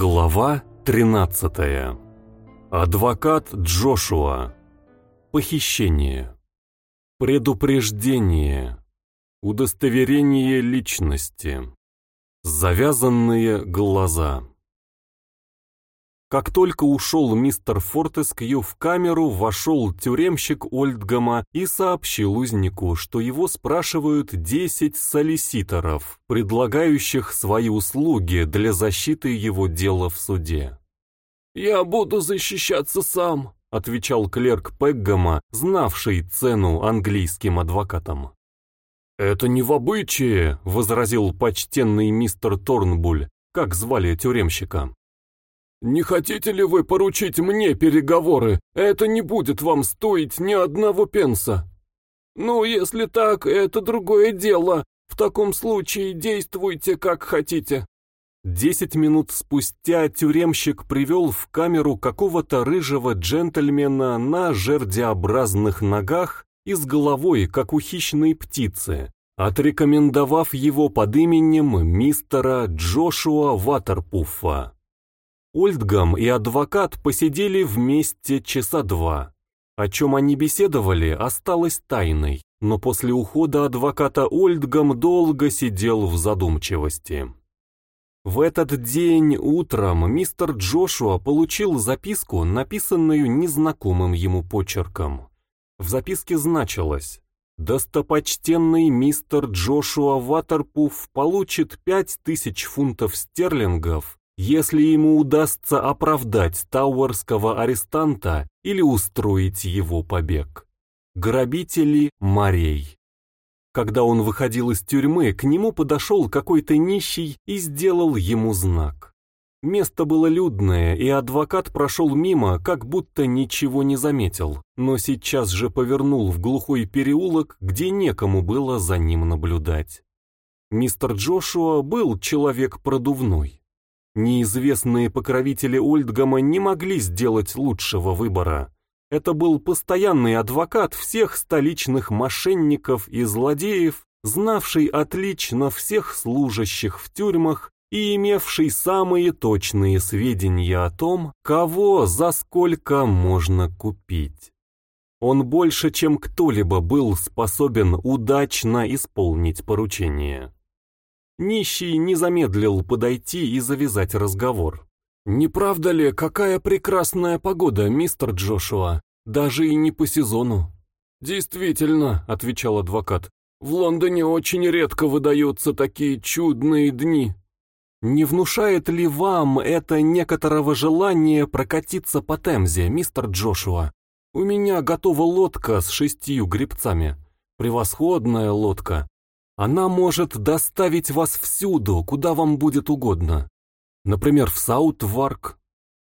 Глава 13. Адвокат Джошуа. Похищение. Предупреждение. Удостоверение личности. Завязанные глаза. Как только ушел мистер Фортескью, в камеру вошел тюремщик Ольдгама и сообщил узнику, что его спрашивают 10 солиситоров, предлагающих свои услуги для защиты его дела в суде. «Я буду защищаться сам», — отвечал клерк Пеггама, знавший цену английским адвокатам. «Это не в обычае», — возразил почтенный мистер Торнбуль, как звали тюремщика. «Не хотите ли вы поручить мне переговоры? Это не будет вам стоить ни одного пенса». «Ну, если так, это другое дело. В таком случае действуйте как хотите». Десять минут спустя тюремщик привел в камеру какого-то рыжего джентльмена на жердеобразных ногах и с головой, как у хищной птицы, отрекомендовав его под именем мистера Джошуа Ватерпуффа. Ольдгам и адвокат посидели вместе часа два. О чем они беседовали, осталось тайной, но после ухода адвоката Ольдгам долго сидел в задумчивости. В этот день утром мистер Джошуа получил записку, написанную незнакомым ему почерком. В записке значилось «Достопочтенный мистер Джошуа Ватерпуф получит пять тысяч фунтов стерлингов если ему удастся оправдать тауэрского арестанта или устроить его побег. Грабители морей. Когда он выходил из тюрьмы, к нему подошел какой-то нищий и сделал ему знак. Место было людное, и адвокат прошел мимо, как будто ничего не заметил, но сейчас же повернул в глухой переулок, где некому было за ним наблюдать. Мистер Джошуа был человек продувной. Неизвестные покровители Ольдгама не могли сделать лучшего выбора. Это был постоянный адвокат всех столичных мошенников и злодеев, знавший отлично всех служащих в тюрьмах и имевший самые точные сведения о том, кого за сколько можно купить. Он больше, чем кто-либо был способен удачно исполнить поручение. Нищий не замедлил подойти и завязать разговор. «Не правда ли, какая прекрасная погода, мистер Джошуа? Даже и не по сезону». «Действительно», — отвечал адвокат, — «в Лондоне очень редко выдаются такие чудные дни». «Не внушает ли вам это некоторого желания прокатиться по Темзе, мистер Джошуа? У меня готова лодка с шестью гребцами. Превосходная лодка. Она может доставить вас всюду, куда вам будет угодно. Например, в Саутварк.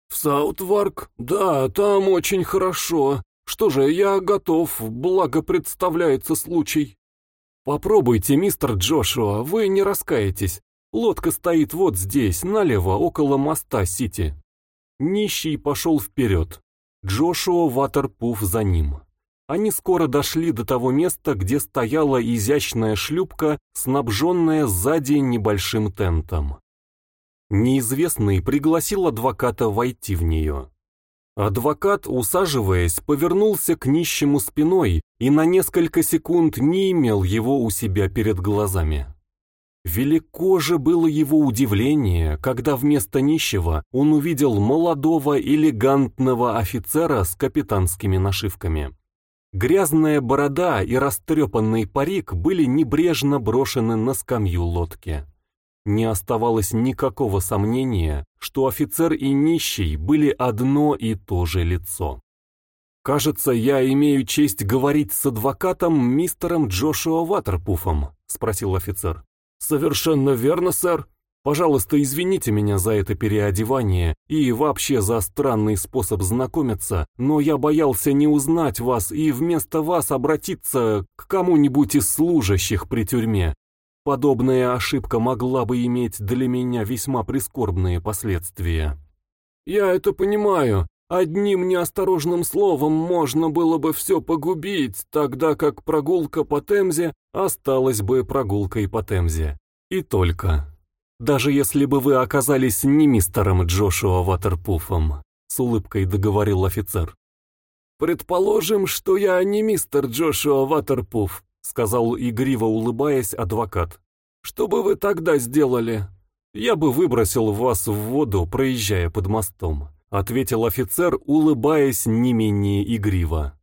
В Саутварк? Да, там очень хорошо. Что же, я готов, благо представляется случай. Попробуйте, мистер Джошуа, вы не раскаетесь. Лодка стоит вот здесь, налево, около моста Сити. Нищий пошел вперед. Джошуа Ватерпуф за ним. Они скоро дошли до того места, где стояла изящная шлюпка, снабженная сзади небольшим тентом. Неизвестный пригласил адвоката войти в нее. Адвокат, усаживаясь, повернулся к нищему спиной и на несколько секунд не имел его у себя перед глазами. Велико же было его удивление, когда вместо нищего он увидел молодого элегантного офицера с капитанскими нашивками. Грязная борода и растрепанный парик были небрежно брошены на скамью лодки. Не оставалось никакого сомнения, что офицер и нищий были одно и то же лицо. «Кажется, я имею честь говорить с адвокатом мистером Джошуа Ватерпуфом», — спросил офицер. «Совершенно верно, сэр», Пожалуйста, извините меня за это переодевание и вообще за странный способ знакомиться, но я боялся не узнать вас и вместо вас обратиться к кому-нибудь из служащих при тюрьме. Подобная ошибка могла бы иметь для меня весьма прискорбные последствия. Я это понимаю. Одним неосторожным словом можно было бы все погубить, тогда как прогулка по Темзе осталась бы прогулкой по Темзе. И только. Даже если бы вы оказались не мистером Джошуа Ватерпуфом, с улыбкой договорил офицер. «Предположим, что я не мистер Джошуа Ватерпуф», сказал игриво улыбаясь адвокат. «Что бы вы тогда сделали?» «Я бы выбросил вас в воду, проезжая под мостом», ответил офицер, улыбаясь не менее игриво.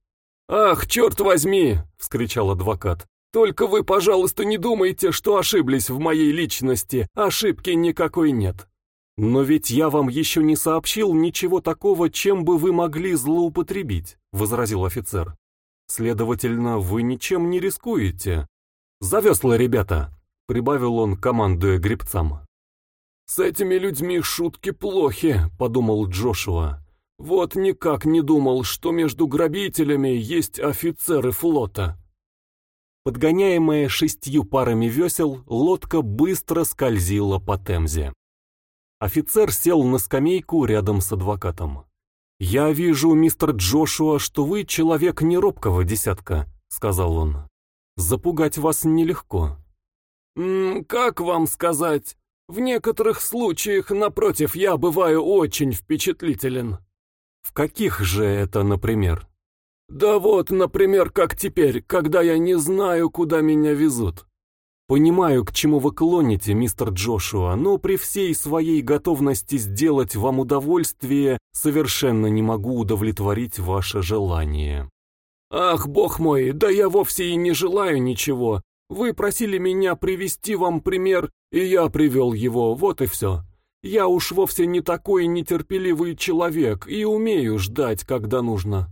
«Ах, черт возьми!» — вскричал адвокат. «Только вы, пожалуйста, не думайте, что ошиблись в моей личности. Ошибки никакой нет». «Но ведь я вам еще не сообщил ничего такого, чем бы вы могли злоупотребить», — возразил офицер. «Следовательно, вы ничем не рискуете». «Завесло, ребята», — прибавил он, командуя гребцам. «С этими людьми шутки плохи», — подумал Джошуа. Вот никак не думал, что между грабителями есть офицеры флота. Подгоняемая шестью парами весел, лодка быстро скользила по Темзе. Офицер сел на скамейку рядом с адвокатом. «Я вижу, мистер Джошуа, что вы человек неробкого десятка», — сказал он. «Запугать вас нелегко». «М -м, «Как вам сказать? В некоторых случаях, напротив, я бываю очень впечатлителен». В каких же это, например? Да вот, например, как теперь, когда я не знаю, куда меня везут. Понимаю, к чему вы клоните, мистер Джошуа, но при всей своей готовности сделать вам удовольствие, совершенно не могу удовлетворить ваше желание. Ах, бог мой, да я вовсе и не желаю ничего. Вы просили меня привести вам пример, и я привел его, вот и все. Я уж вовсе не такой нетерпеливый человек и умею ждать, когда нужно.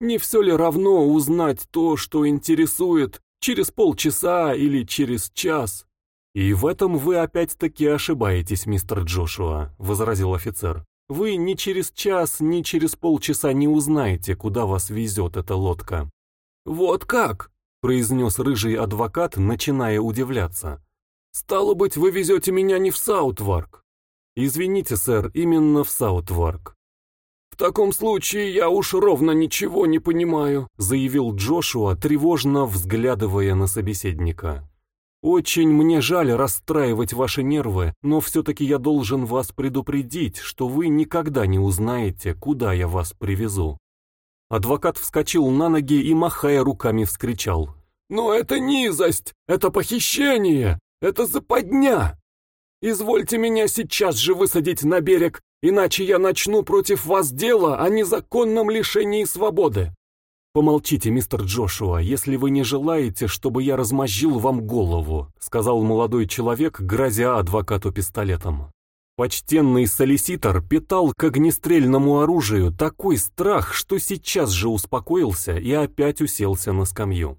Не все ли равно узнать то, что интересует, через полчаса или через час? «И в этом вы опять-таки ошибаетесь, мистер Джошуа», — возразил офицер. «Вы ни через час, ни через полчаса не узнаете, куда вас везет эта лодка». «Вот как?» — произнес рыжий адвокат, начиная удивляться. «Стало быть, вы везете меня не в Саутварк?» «Извините, сэр, именно в Саутварк». «В таком случае я уж ровно ничего не понимаю», заявил Джошуа, тревожно взглядывая на собеседника. «Очень мне жаль расстраивать ваши нервы, но все-таки я должен вас предупредить, что вы никогда не узнаете, куда я вас привезу». Адвокат вскочил на ноги и, махая руками, вскричал. «Но это низость! Это похищение! Это западня! Извольте меня сейчас же высадить на берег, иначе я начну против вас дело о незаконном лишении свободы. «Помолчите, мистер Джошуа, если вы не желаете, чтобы я размозжил вам голову», сказал молодой человек, грозя адвокату пистолетом. Почтенный солиситор питал к огнестрельному оружию такой страх, что сейчас же успокоился и опять уселся на скамью.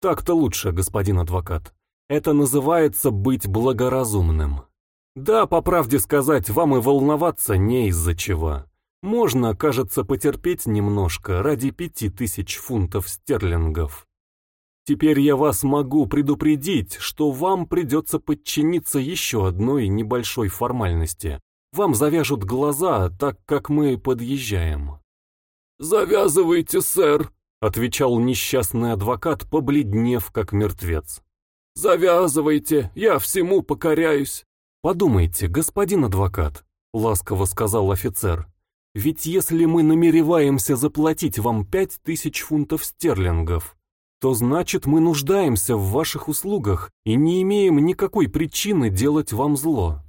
«Так-то лучше, господин адвокат. Это называется быть благоразумным». Да, по правде сказать, вам и волноваться не из-за чего. Можно, кажется, потерпеть немножко ради пяти тысяч фунтов стерлингов. Теперь я вас могу предупредить, что вам придется подчиниться еще одной небольшой формальности. Вам завяжут глаза, так как мы подъезжаем. «Завязывайте, сэр», — отвечал несчастный адвокат, побледнев, как мертвец. «Завязывайте, я всему покоряюсь». «Подумайте, господин адвокат», — ласково сказал офицер, «ведь если мы намереваемся заплатить вам пять тысяч фунтов стерлингов, то значит мы нуждаемся в ваших услугах и не имеем никакой причины делать вам зло.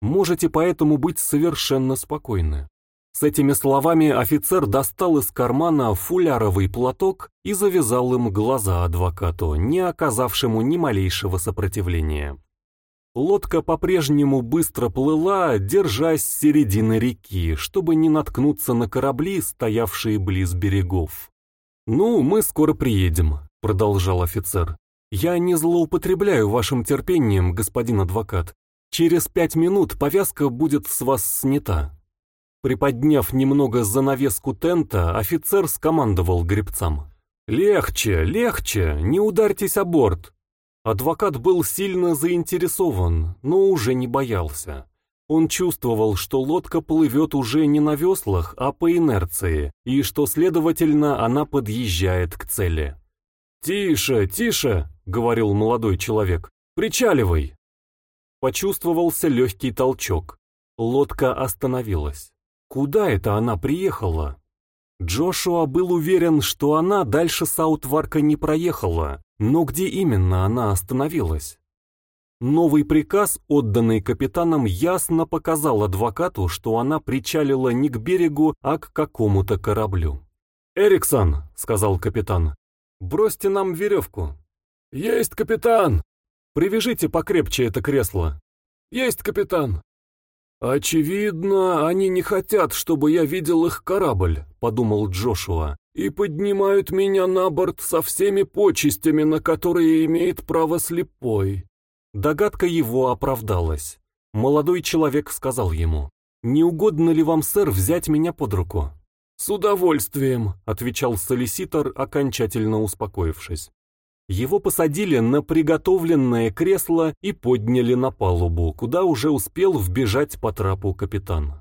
Можете поэтому быть совершенно спокойны». С этими словами офицер достал из кармана фуляровый платок и завязал им глаза адвокату, не оказавшему ни малейшего сопротивления. Лодка по-прежнему быстро плыла, держась середины реки, чтобы не наткнуться на корабли, стоявшие близ берегов. «Ну, мы скоро приедем», — продолжал офицер. «Я не злоупотребляю вашим терпением, господин адвокат. Через пять минут повязка будет с вас снята». Приподняв немного занавеску тента, офицер скомандовал гребцам. «Легче, легче, не ударьтесь о борт. Адвокат был сильно заинтересован, но уже не боялся. Он чувствовал, что лодка плывет уже не на веслах, а по инерции, и что, следовательно, она подъезжает к цели. «Тише, тише!» — говорил молодой человек. «Причаливай!» Почувствовался легкий толчок. Лодка остановилась. Куда это она приехала? Джошуа был уверен, что она дальше Саутварка не проехала, но где именно она остановилась? Новый приказ, отданный капитаном, ясно показал адвокату, что она причалила не к берегу, а к какому-то кораблю. «Эриксон», — сказал капитан, — «бросьте нам веревку». «Есть, капитан!» «Привяжите покрепче это кресло». «Есть, капитан!» «Очевидно, они не хотят, чтобы я видел их корабль», — подумал Джошуа, «и поднимают меня на борт со всеми почестями, на которые имеет право слепой». Догадка его оправдалась. Молодой человек сказал ему, «Не угодно ли вам, сэр, взять меня под руку?» «С удовольствием», — отвечал солиситор, окончательно успокоившись. Его посадили на приготовленное кресло и подняли на палубу, куда уже успел вбежать по трапу капитан.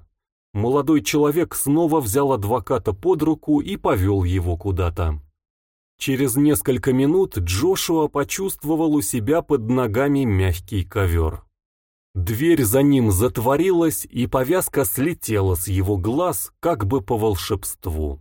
Молодой человек снова взял адвоката под руку и повел его куда-то. Через несколько минут Джошуа почувствовал у себя под ногами мягкий ковер. Дверь за ним затворилась, и повязка слетела с его глаз, как бы по волшебству.